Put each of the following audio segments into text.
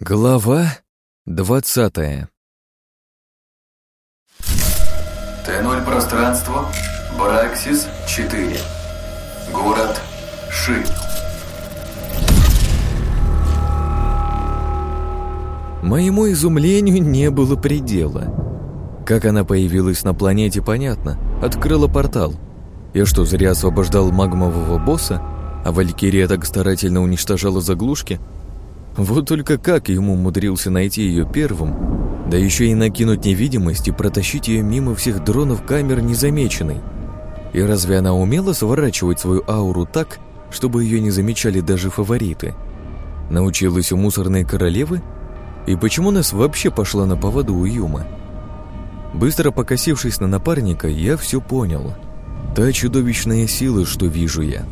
Глава двадцатая Т0 пространство, Браксис 4. Город Ши. Моему изумлению не было предела. Как она появилась на планете, понятно. Открыла портал. Я что, зря освобождал магмового босса, а Валькирия так старательно уничтожала заглушки? Вот только как ему умудрился найти ее первым, да еще и накинуть невидимость и протащить ее мимо всех дронов камер незамеченной. И разве она умела сворачивать свою ауру так, чтобы ее не замечали даже фавориты? Научилась у мусорной королевы? И почему нас вообще пошла на поводу у Юма? Быстро покосившись на напарника, я все понял. Та чудовищная сила, что вижу я.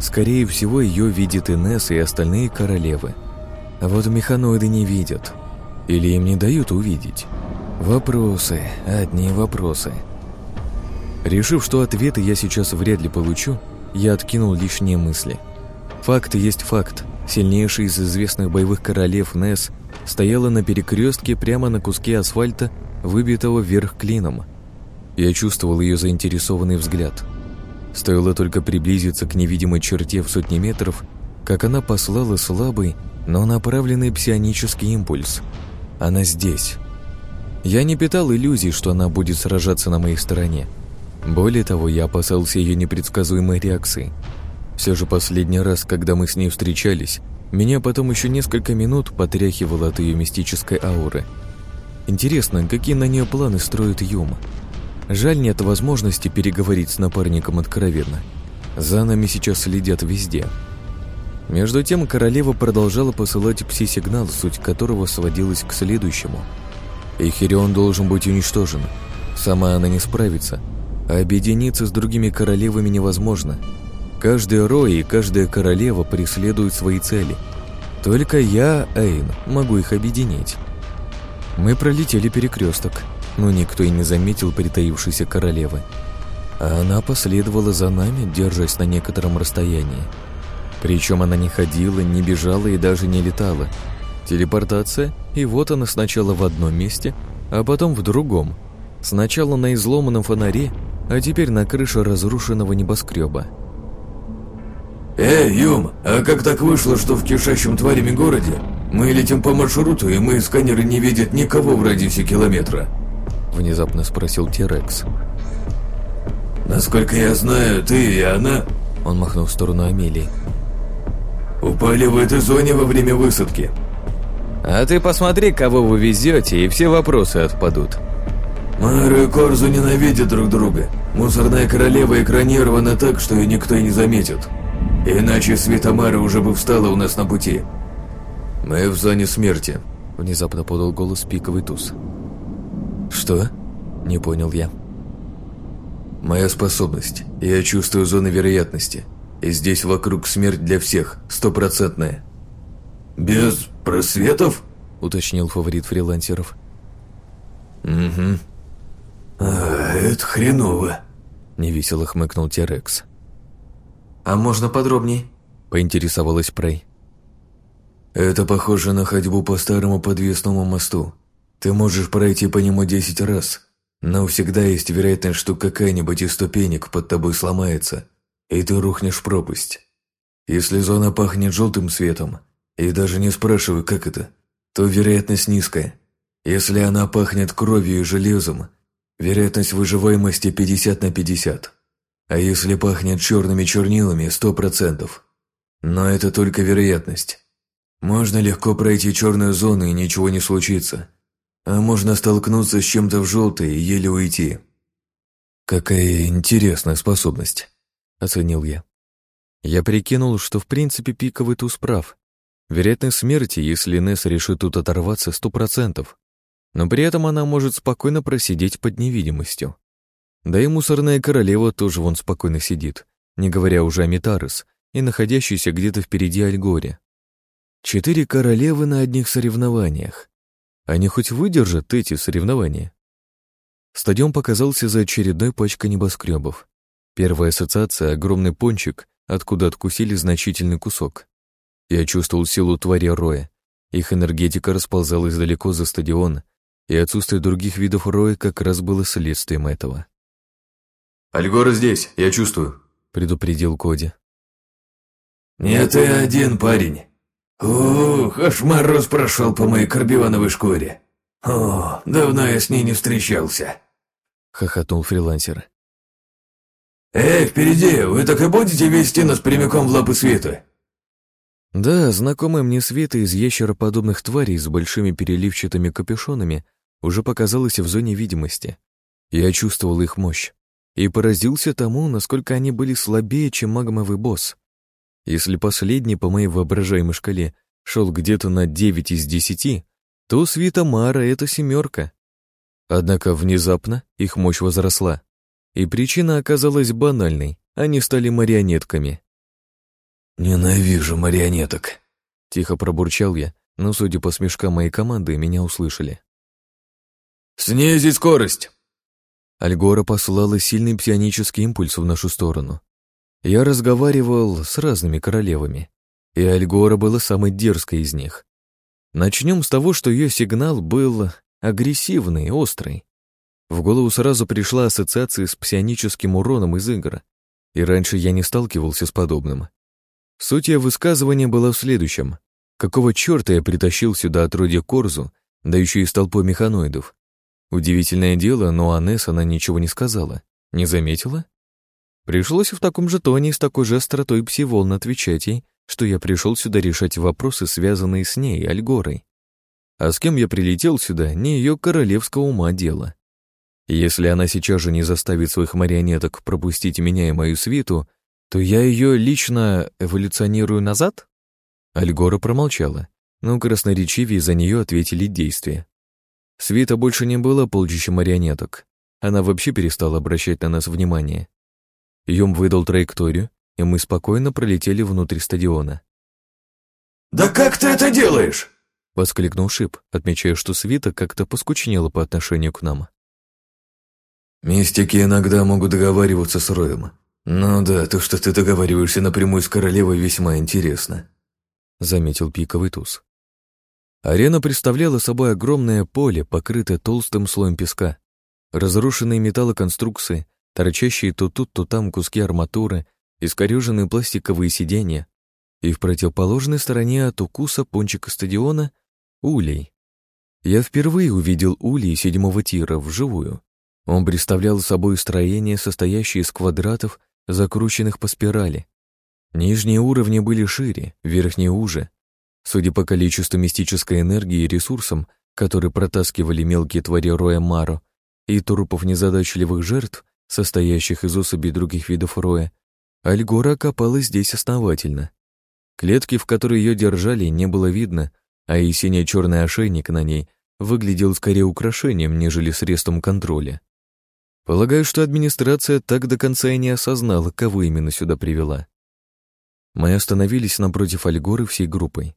Скорее всего, ее видит Инесса и остальные королевы. А вот механоиды не видят. Или им не дают увидеть. Вопросы, одни вопросы. Решив, что ответы я сейчас вряд ли получу, я откинул лишние мысли. Факт есть факт. Сильнейший из известных боевых королев Несс стояла на перекрестке прямо на куске асфальта, выбитого вверх клином. Я чувствовал ее заинтересованный взгляд. Стоило только приблизиться к невидимой черте в сотни метров, как она послала слабый, но направленный псионический импульс. Она здесь. Я не питал иллюзий, что она будет сражаться на моей стороне. Более того, я опасался ее непредсказуемой реакции. Все же последний раз, когда мы с ней встречались, меня потом еще несколько минут потряхивало от ее мистической ауры. Интересно, какие на нее планы строит Юма? Жаль, нет возможности переговорить с напарником откровенно. За нами сейчас следят везде. Между тем королева продолжала посылать пси-сигнал, суть которого сводилась к следующему. Эхирион должен быть уничтожен. Сама она не справится, а объединиться с другими королевами невозможно. Каждый рой и каждая королева преследуют свои цели. Только я, Эйн, могу их объединить. Мы пролетели перекресток, но никто и не заметил притаившейся королевы. А она последовала за нами, держась на некотором расстоянии. Причем она не ходила, не бежала и даже не летала. Телепортация, и вот она сначала в одном месте, а потом в другом. Сначала на изломанном фонаре, а теперь на крыше разрушенного небоскреба. «Эй, Юм, а как так вышло, что в кишащем тварями городе мы летим по маршруту, и мои сканеры не видят никого в радиусе километра?» Внезапно спросил Терекс. «Насколько я знаю, ты и она...» Он махнул в сторону Амелии. Упали в этой зоне во время высадки. А ты посмотри, кого вы везете, и все вопросы отпадут. Мару и Корзу ненавидят друг друга. Мусорная королева экранирована так, что ее никто и не заметит. Иначе Светомара уже бы встала у нас на пути. Мы в зоне смерти, внезапно подал голос пиковый туз. Что? Не понял я. Моя способность. Я чувствую зоны вероятности. И здесь вокруг смерть для всех, стопроцентная. «Без просветов?» — уточнил фаворит фрилансеров. «Угу». «А, это хреново», — невесело хмыкнул Терекс. «А можно подробней?» — поинтересовалась Прей. «Это похоже на ходьбу по старому подвесному мосту. Ты можешь пройти по нему десять раз, но всегда есть вероятность, что какая-нибудь из ступенек под тобой сломается, и ты рухнешь в пропасть. Если зона пахнет желтым светом, и даже не спрашивай, как это, то вероятность низкая. Если она пахнет кровью и железом, вероятность выживаемости 50 на 50. А если пахнет черными чернилами, 100%. Но это только вероятность. Можно легко пройти черную зону и ничего не случится. А можно столкнуться с чем-то в желтой и еле уйти. Какая интересная способность оценил я. Я прикинул, что в принципе пиковый туз прав. Вероятность смерти, если Несс решит тут оторваться, сто процентов. Но при этом она может спокойно просидеть под невидимостью. Да и мусорная королева тоже вон спокойно сидит, не говоря уже о Митарес и находящейся где-то впереди Альгоре. Четыре королевы на одних соревнованиях. Они хоть выдержат эти соревнования? Стадион показался за очередной пачкой небоскребов. Первая ассоциация — огромный пончик, откуда откусили значительный кусок. Я чувствовал силу твари Роя. Их энергетика расползалась далеко за стадион, и отсутствие других видов роя как раз было следствием этого. «Альгора здесь, я чувствую», — предупредил Коди. «Не ты один, парень. Ух, аж мороз прошел по моей карбионовой шкуре. О, давно я с ней не встречался», — хохотнул фрилансер. «Эй, впереди, вы так и будете вести нас прямиком в лапы света?» Да, знакомая мне света из ящероподобных тварей с большими переливчатыми капюшонами уже показалась в зоне видимости. Я чувствовал их мощь и поразился тому, насколько они были слабее, чем магмовый босс. Если последний, по моей воображаемой шкале, шел где-то на 9 из 10, то свита Мара — это семерка. Однако внезапно их мощь возросла, и причина оказалась банальной — они стали марионетками. «Ненавижу марионеток», — тихо пробурчал я, но, судя по смешкам моей команды, меня услышали. «Снизить скорость!» Альгора послала сильный псионический импульс в нашу сторону. Я разговаривал с разными королевами, и Альгора была самой дерзкой из них. Начнем с того, что ее сигнал был агрессивный, острый. В голову сразу пришла ассоциация с псионическим уроном из игр, и раньше я не сталкивался с подобным. Суть ее высказывания была в следующем. Какого черта я притащил сюда отродье Корзу, да еще и с толпой механоидов? Удивительное дело, но Анесс она ничего не сказала. Не заметила? Пришлось в таком же тоне и с такой же остротой пси-волн отвечать ей, что я пришел сюда решать вопросы, связанные с ней, Альгорой. А с кем я прилетел сюда, не ее королевского ума дело. Если она сейчас же не заставит своих марионеток пропустить меня и мою свиту, то я ее лично эволюционирую назад? Альгора промолчала, но красноречивее за нее ответили действия. Свита больше не было полчища марионеток. Она вообще перестала обращать на нас внимание. Юм выдал траекторию, и мы спокойно пролетели внутрь стадиона. «Да как ты это делаешь?» — воскликнул Шип, отмечая, что Свита как-то поскучнела по отношению к нам. «Мистики иногда могут договариваться с Роем. Ну да, то, что ты договариваешься напрямую с королевой, весьма интересно», — заметил пиковый туз. Арена представляла собой огромное поле, покрытое толстым слоем песка. Разрушенные металлоконструкции, торчащие то тут, то там куски арматуры, искореженные пластиковые сиденья. И в противоположной стороне от укуса пончика стадиона — улей. Я впервые увидел улей седьмого тира вживую. Он представлял собой строение, состоящее из квадратов, закрученных по спирали. Нижние уровни были шире, верхние уже, Судя по количеству мистической энергии и ресурсам, которые протаскивали мелкие твари Роя Маро, и трупов незадачливых жертв, состоящих из особей других видов Роя, Альгора копалась здесь основательно. Клетки, в которой ее держали, не было видно, а и синий-черный ошейник на ней выглядел скорее украшением, нежели средством контроля. Полагаю, что администрация так до конца и не осознала, кого именно сюда привела. Мы остановились напротив Альгоры всей группой.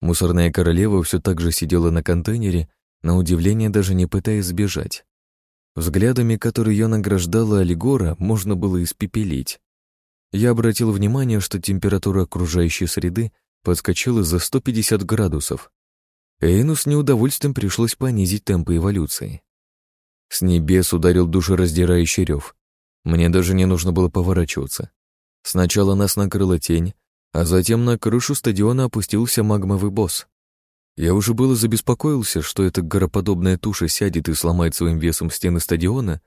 Мусорная королева все так же сидела на контейнере, на удивление даже не пытаясь сбежать. Взглядами, которые ее награждала Алигора, можно было испепелить. Я обратил внимание, что температура окружающей среды подскочила за 150 градусов. Эйну с неудовольствием пришлось понизить темпы эволюции. С небес ударил душераздирающий рев. Мне даже не нужно было поворачиваться. Сначала нас накрыла тень, а затем на крышу стадиона опустился магмовый босс. Я уже было забеспокоился, что эта гороподобная туша сядет и сломает своим весом стены стадиона,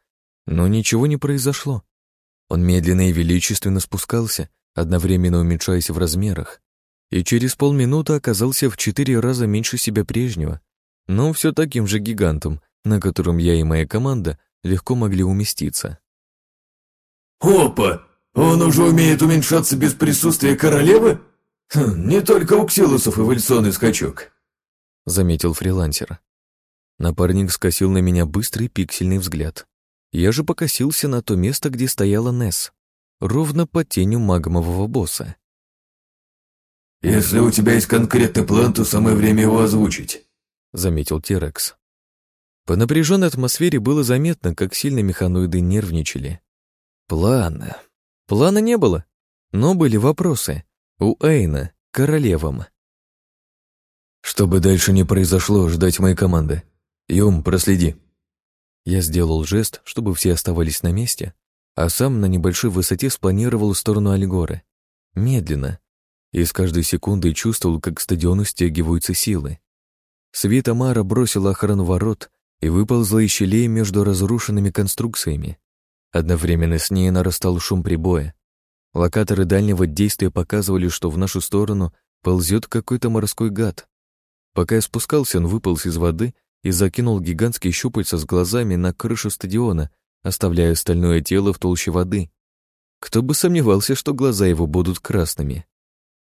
но ничего не произошло. Он медленно и величественно спускался, одновременно уменьшаясь в размерах, и через полминуты оказался в четыре раза меньше себя прежнего, но все таким же гигантом, на котором я и моя команда легко могли уместиться. «Опа! Он уже умеет уменьшаться без присутствия королевы? Хм, не только у ксилосов эволюционный скачок. Заметил фрилансер. Напарник скосил на меня быстрый пиксельный взгляд. Я же покосился на то место, где стояла Несс, ровно под тенью магмового босса. «Если у тебя есть конкретный план, то самое время его озвучить», — заметил Тирекс. По напряженной атмосфере было заметно, как сильно механоиды нервничали. План. Плана не было, но были вопросы. У Эйна, королевам. «Что Чтобы дальше не произошло, ждать моей команды. Юм, проследи». Я сделал жест, чтобы все оставались на месте, а сам на небольшой высоте спланировал в сторону Альгоры. Медленно. И с каждой секундой чувствовал, как к стадиону стягиваются силы. Света Мара бросила охрану ворот и выползла из щелей между разрушенными конструкциями. Одновременно с ней нарастал шум прибоя. Локаторы дальнего действия показывали, что в нашу сторону ползет какой-то морской гад. Пока я спускался, он выполз из воды и закинул гигантские щупальца с глазами на крышу стадиона, оставляя остальное тело в толще воды. Кто бы сомневался, что глаза его будут красными.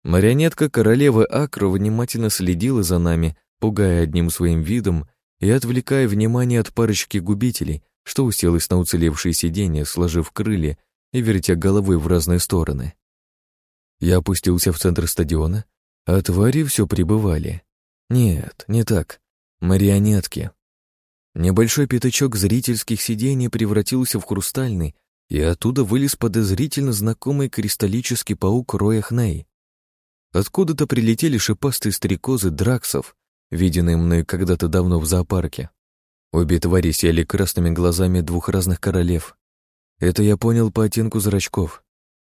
Марионетка королевы Акро внимательно следила за нами, пугая одним своим видом и отвлекая внимание от парочки губителей, что уселась на уцелевшие сиденья, сложив крылья и вертя головой в разные стороны. Я опустился в центр стадиона, а твари все прибывали. Нет, не так. Марионетки. Небольшой пятачок зрительских сидений превратился в хрустальный, и оттуда вылез подозрительно знакомый кристаллический паук Роя Хней. Откуда-то прилетели шипастые стрекозы драксов, виденные мной когда-то давно в зоопарке. Обе твари сели красными глазами двух разных королев. Это я понял по оттенку зрачков.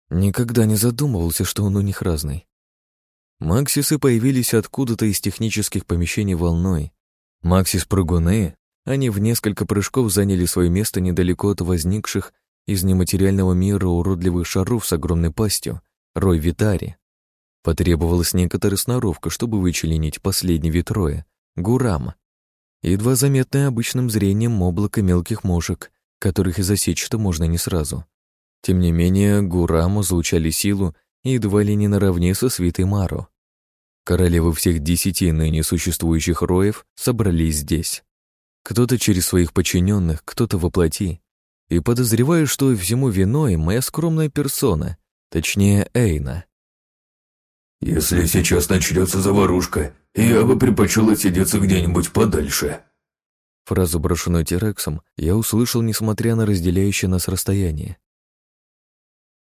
Никогда не задумывался, что он у них разный. Максисы появились откуда-то из технических помещений волной. Максис-прыгуны, они в несколько прыжков заняли свое место недалеко от возникших из нематериального мира уродливых шаров с огромной пастью, рой Витари. Потребовалась некоторая сноровка, чтобы вычленить последний витроя — Гурам. Едва заметное обычным зрением облако мелких мошек, которых и засечь-то можно не сразу. Тем не менее, Гураму звучали силу и едва ли не наравне со свитой Мару. Королевы всех десяти ныне существующих роев собрались здесь. Кто-то через своих подчиненных, кто-то воплоти. И подозреваю, что всему виной моя скромная персона, точнее Эйна. «Если сейчас начнется заварушка, я бы предпочел отсидеться где-нибудь подальше». Фразу, брошенную Терексом, я услышал, несмотря на разделяющее нас расстояние.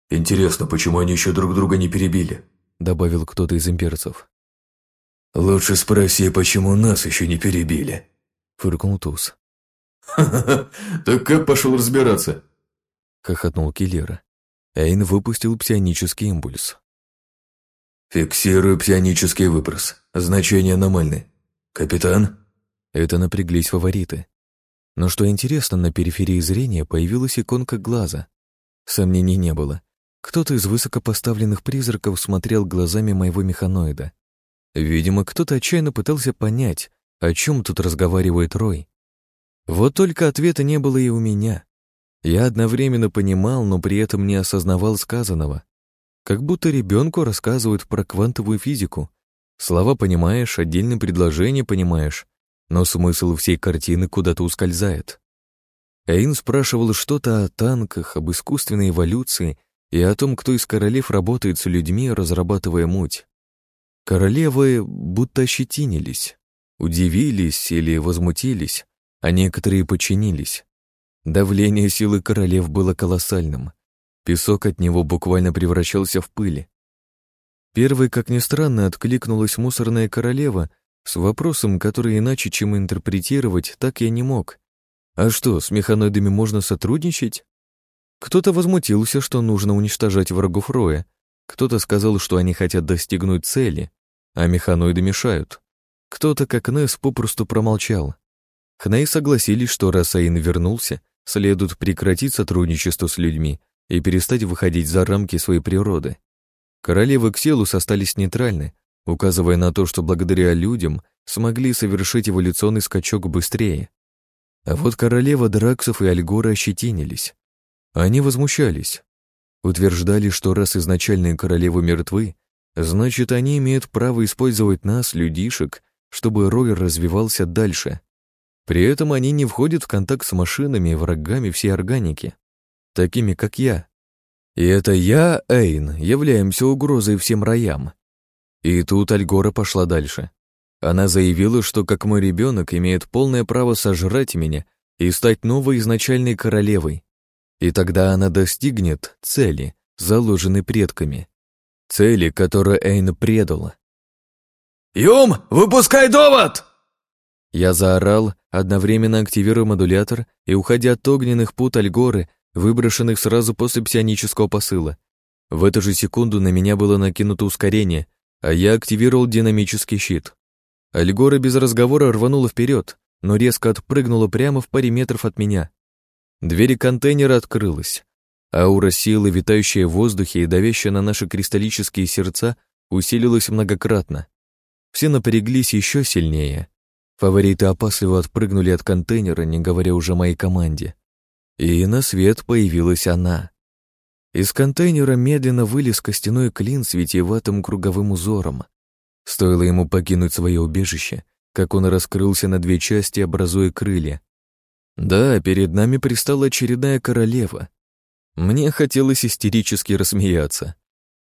«Интересно, почему они еще друг друга не перебили?» добавил кто-то из имперцев. «Лучше спроси, почему нас еще не перебили», фыркнул Туз. «Ха-ха-ха, так как пошел разбираться?» хохотнул Киллера. Эйн выпустил псионический импульс. «Фиксирую псионический выброс. Значение аномальны. Капитан?» Это напряглись фавориты. Но что интересно, на периферии зрения появилась иконка глаза. Сомнений не было. Кто-то из высокопоставленных призраков смотрел глазами моего механоида. Видимо, кто-то отчаянно пытался понять, о чем тут разговаривает Рой. Вот только ответа не было и у меня. Я одновременно понимал, но при этом не осознавал сказанного. Как будто ребенку рассказывают про квантовую физику. Слова понимаешь, отдельное предложение понимаешь, но смысл всей картины куда-то ускользает. Эйн спрашивал что-то о танках, об искусственной эволюции и о том, кто из королев работает с людьми, разрабатывая муть. Королевы будто ощетинились, удивились или возмутились, а некоторые подчинились. Давление силы королев было колоссальным. Песок от него буквально превращался в пыль. Первой, как ни странно, откликнулась мусорная королева с вопросом, который иначе, чем интерпретировать, так я не мог. А что, с механоидами можно сотрудничать? Кто-то возмутился, что нужно уничтожать врагов Роя, кто-то сказал, что они хотят достигнуть цели, а механоиды мешают. Кто-то, как Несс, попросту промолчал. Хней согласились, что раз Аин вернулся, следует прекратить сотрудничество с людьми и перестать выходить за рамки своей природы. Королевы Ксилус остались нейтральны, указывая на то, что благодаря людям смогли совершить эволюционный скачок быстрее. А вот королева Драксов и Альгора ощетинились. Они возмущались. Утверждали, что раз изначальные королевы мертвы, значит, они имеют право использовать нас, людишек, чтобы Рой развивался дальше. При этом они не входят в контакт с машинами и врагами всей органики такими как я. И это я, Эйн, являемся угрозой всем роям. И тут Альгора пошла дальше. Она заявила, что как мой ребенок имеет полное право сожрать меня и стать новой изначальной королевой. И тогда она достигнет цели, заложенной предками. Цели, которую Эйн предала. «Юм, выпускай довод!» Я заорал, одновременно активируя модулятор и уходя от огненных пут Альгоры, выброшенных сразу после псионического посыла. В эту же секунду на меня было накинуто ускорение, а я активировал динамический щит. Альгора без разговора рванула вперед, но резко отпрыгнула прямо в паре метров от меня. Двери контейнера открылась. Аура силы, витающая в воздухе и давящая на наши кристаллические сердца, усилилась многократно. Все напряглись еще сильнее. Фавориты опасливо отпрыгнули от контейнера, не говоря уже моей команде. И на свет появилась она. Из контейнера медленно вылез костяной клин с витиеватым круговым узором. Стоило ему покинуть свое убежище, как он раскрылся на две части, образуя крылья. Да, перед нами пристала очередная королева. Мне хотелось истерически рассмеяться.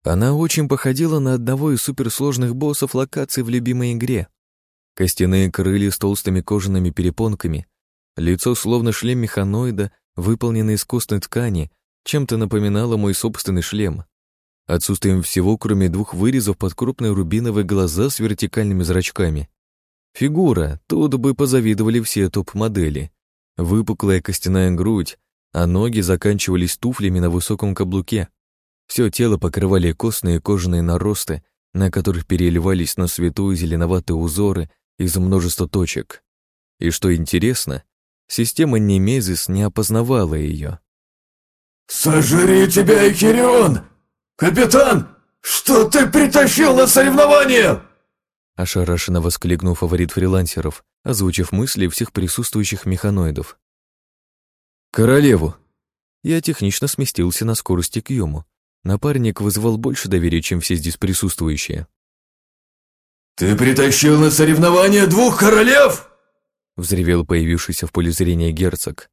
Она очень походила на одного из суперсложных боссов локации в любимой игре. Костяные крылья с толстыми кожаными перепонками, лицо словно шлем механоида, выполненный из костной ткани, чем-то напоминало мой собственный шлем. Отсутствием всего, кроме двух вырезов под крупные рубиновые глаза с вертикальными зрачками. Фигура, тут бы позавидовали все топ-модели. Выпуклая костяная грудь, а ноги заканчивались туфлями на высоком каблуке. Все тело покрывали костные кожаные наросты, на которых переливались на свету зеленоватые узоры из множества точек. И что интересно, система Немезис не опознавала ее. «Сожри тебя, Экирион! Капитан, что ты притащил на соревнования?» Ошарашенно воскликнул фаворит фрилансеров, озвучив мысли всех присутствующих механоидов. «Королеву!» Я технично сместился на скорости к Йому. Напарник вызвал больше доверия, чем все здесь присутствующие. «Ты притащил на соревнования двух королев?» Взревел появившийся в поле зрения герцог.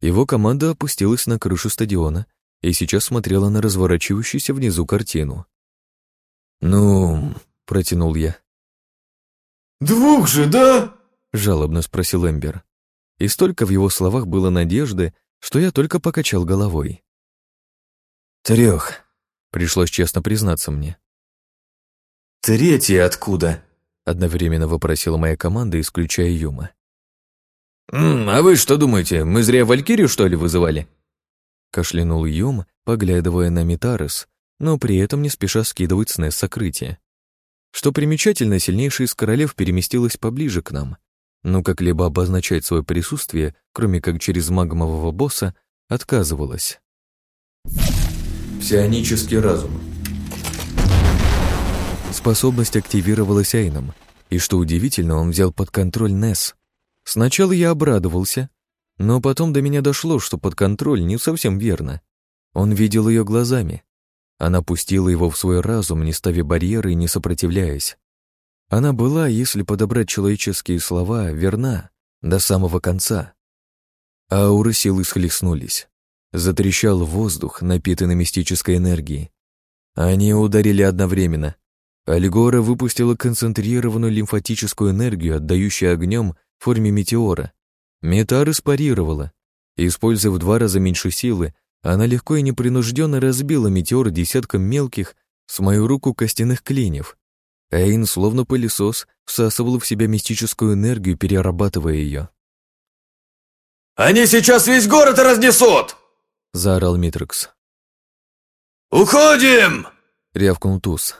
Его команда опустилась на крышу стадиона и сейчас смотрела на разворачивающуюся внизу картину. «Ну...» — протянул я. «Двух же, да?» — жалобно спросил Эмбер. И столько в его словах было надежды, что я только покачал головой. «Трех», — пришлось честно признаться мне. «Третий откуда?» — одновременно вопросила моя команда, исключая Юма. «М «А вы что думаете, мы зря Валькирию, что ли, вызывали?» Кашлянул Юм, поглядывая на Митарес, но при этом не спеша скидывать с Несс сокрытие. Что примечательно, сильнейшая из королев переместилась поближе к нам, но как-либо обозначать свое присутствие, кроме как через магмового босса, отказывалась. Псионический разум. Способность активировалась Айном, и, что удивительно, он взял под контроль Несс. Сначала я обрадовался, но потом до меня дошло, что под контроль не совсем верно. Он видел ее глазами, она пустила его в свой разум, не ставя барьеры и не сопротивляясь. Она была, если подобрать человеческие слова, верна до самого конца. Ауры силы схлестнулись. Затрещал воздух, напитанный мистической энергией. Они ударили одновременно. Альгора выпустила концентрированную лимфатическую энергию, отдающую огнем в форме метеора. Метар испарировала. Используя в два раза меньше силы, она легко и непринужденно разбила метеор десятком мелких с мою руку костяных клиньев. Эйн, словно пылесос, всасывал в себя мистическую энергию, перерабатывая ее. «Они сейчас весь город разнесут!» — заорал Митрекс. «Уходим!» — рявкнул Туз.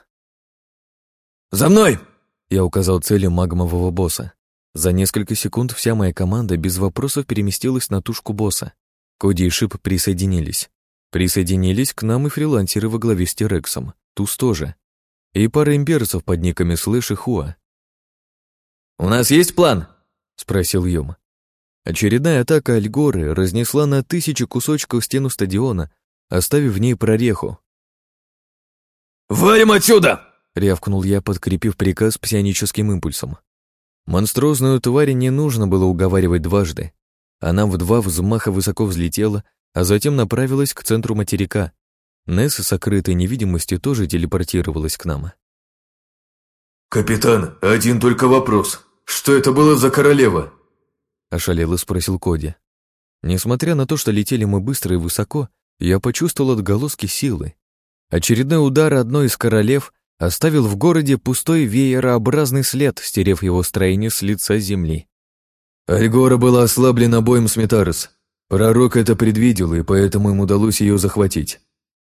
«За мной!» — я указал целью магмового босса. За несколько секунд вся моя команда без вопросов переместилась на тушку босса. Коди и Шип присоединились. Присоединились к нам и фрилансеры во главе с Терексом, Туз тоже. И пара имперцев под никами Слэш и Хуа. «У нас есть план?» — спросил Юм. Очередная атака Альгоры разнесла на тысячи кусочков стену стадиона, оставив в ней прореху. «Валим отсюда!» — рявкнул я, подкрепив приказ псионическим импульсом. Монструозную тварь не нужно было уговаривать дважды. Она в два взмаха высоко взлетела, а затем направилась к центру материка. Несс, сокрытой невидимостью, тоже телепортировалась к нам. «Капитан, один только вопрос. Что это было за королева?» Ошалело спросил Коди. Несмотря на то, что летели мы быстро и высоко, я почувствовал отголоски силы. Очередной удар одной из королев, оставил в городе пустой веерообразный след, стерев его строение с лица земли. Альгора была ослаблена боем с Метарос. Пророк это предвидел, и поэтому им удалось ее захватить.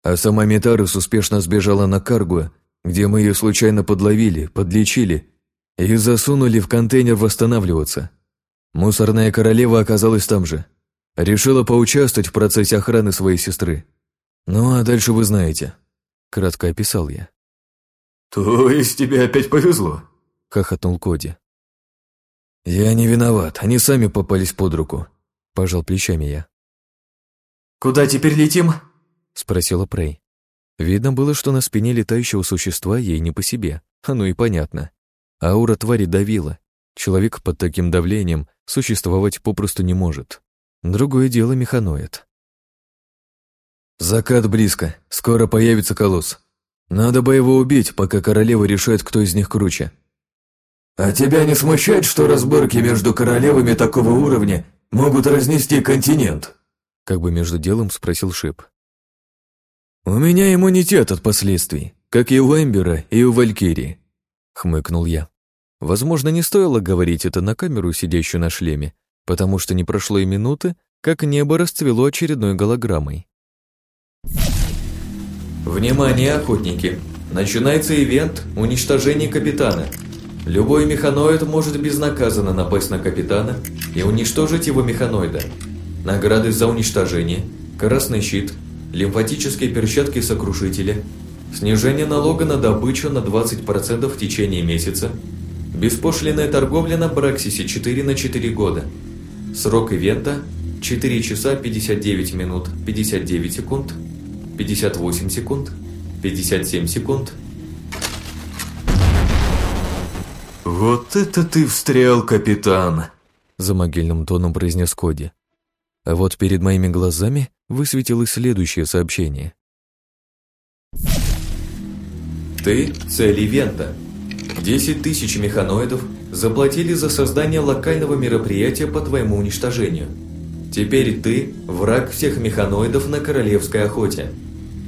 А сама Метарос успешно сбежала на Каргу, где мы ее случайно подловили, подлечили и засунули в контейнер восстанавливаться. Мусорная королева оказалась там же. Решила поучаствовать в процессе охраны своей сестры. Ну, а дальше вы знаете. Кратко описал я. «То есть тебе опять повезло?» — хохотнул Коди. «Я не виноват, они сами попались под руку», — пожал плечами я. «Куда теперь летим?» — спросила Прей. Видно было, что на спине летающего существа ей не по себе. Оно и понятно. Аура твари давила. Человек под таким давлением существовать попросту не может. Другое дело механоид. «Закат близко. Скоро появится колосс. Надо бы его убить, пока королева решает, кто из них круче». «А тебя не смущает, что разборки между королевами такого уровня могут разнести континент?» Как бы между делом спросил Шип. «У меня иммунитет от последствий, как и у Эмбера и у Валькирии», — хмыкнул я. Возможно, не стоило говорить это на камеру, сидящую на шлеме, потому что не прошло и минуты, как небо расцвело очередной голограммой. Внимание, охотники! Начинается ивент «Уничтожение капитана». Любой механоид может безнаказанно напасть на капитана и уничтожить его механоида. Награды за уничтожение, красный щит, лимфатические перчатки сокрушителя, снижение налога на добычу на 20% в течение месяца, беспошлинная торговля на Браксисе 4 на 4 года. Срок ивента 4 часа 59 минут 59 секунд 58 секунд, 57 секунд. «Вот это ты встрял, капитан!» За могильным тоном произнес Коди. А вот перед моими глазами высветилось следующее сообщение. Ты – цель ивента. 10 тысяч механоидов заплатили за создание локального мероприятия по твоему уничтожению. Теперь ты – враг всех механоидов на королевской охоте.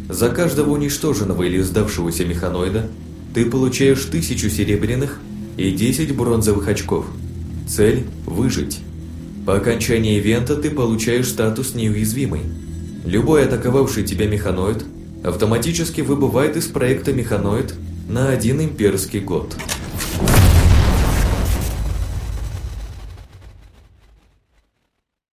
За каждого уничтоженного или сдавшегося механоида ты получаешь тысячу серебряных и 10 бронзовых очков. Цель – выжить. По окончании ивента ты получаешь статус неуязвимый. Любой атаковавший тебя механоид автоматически выбывает из проекта механоид на один имперский год.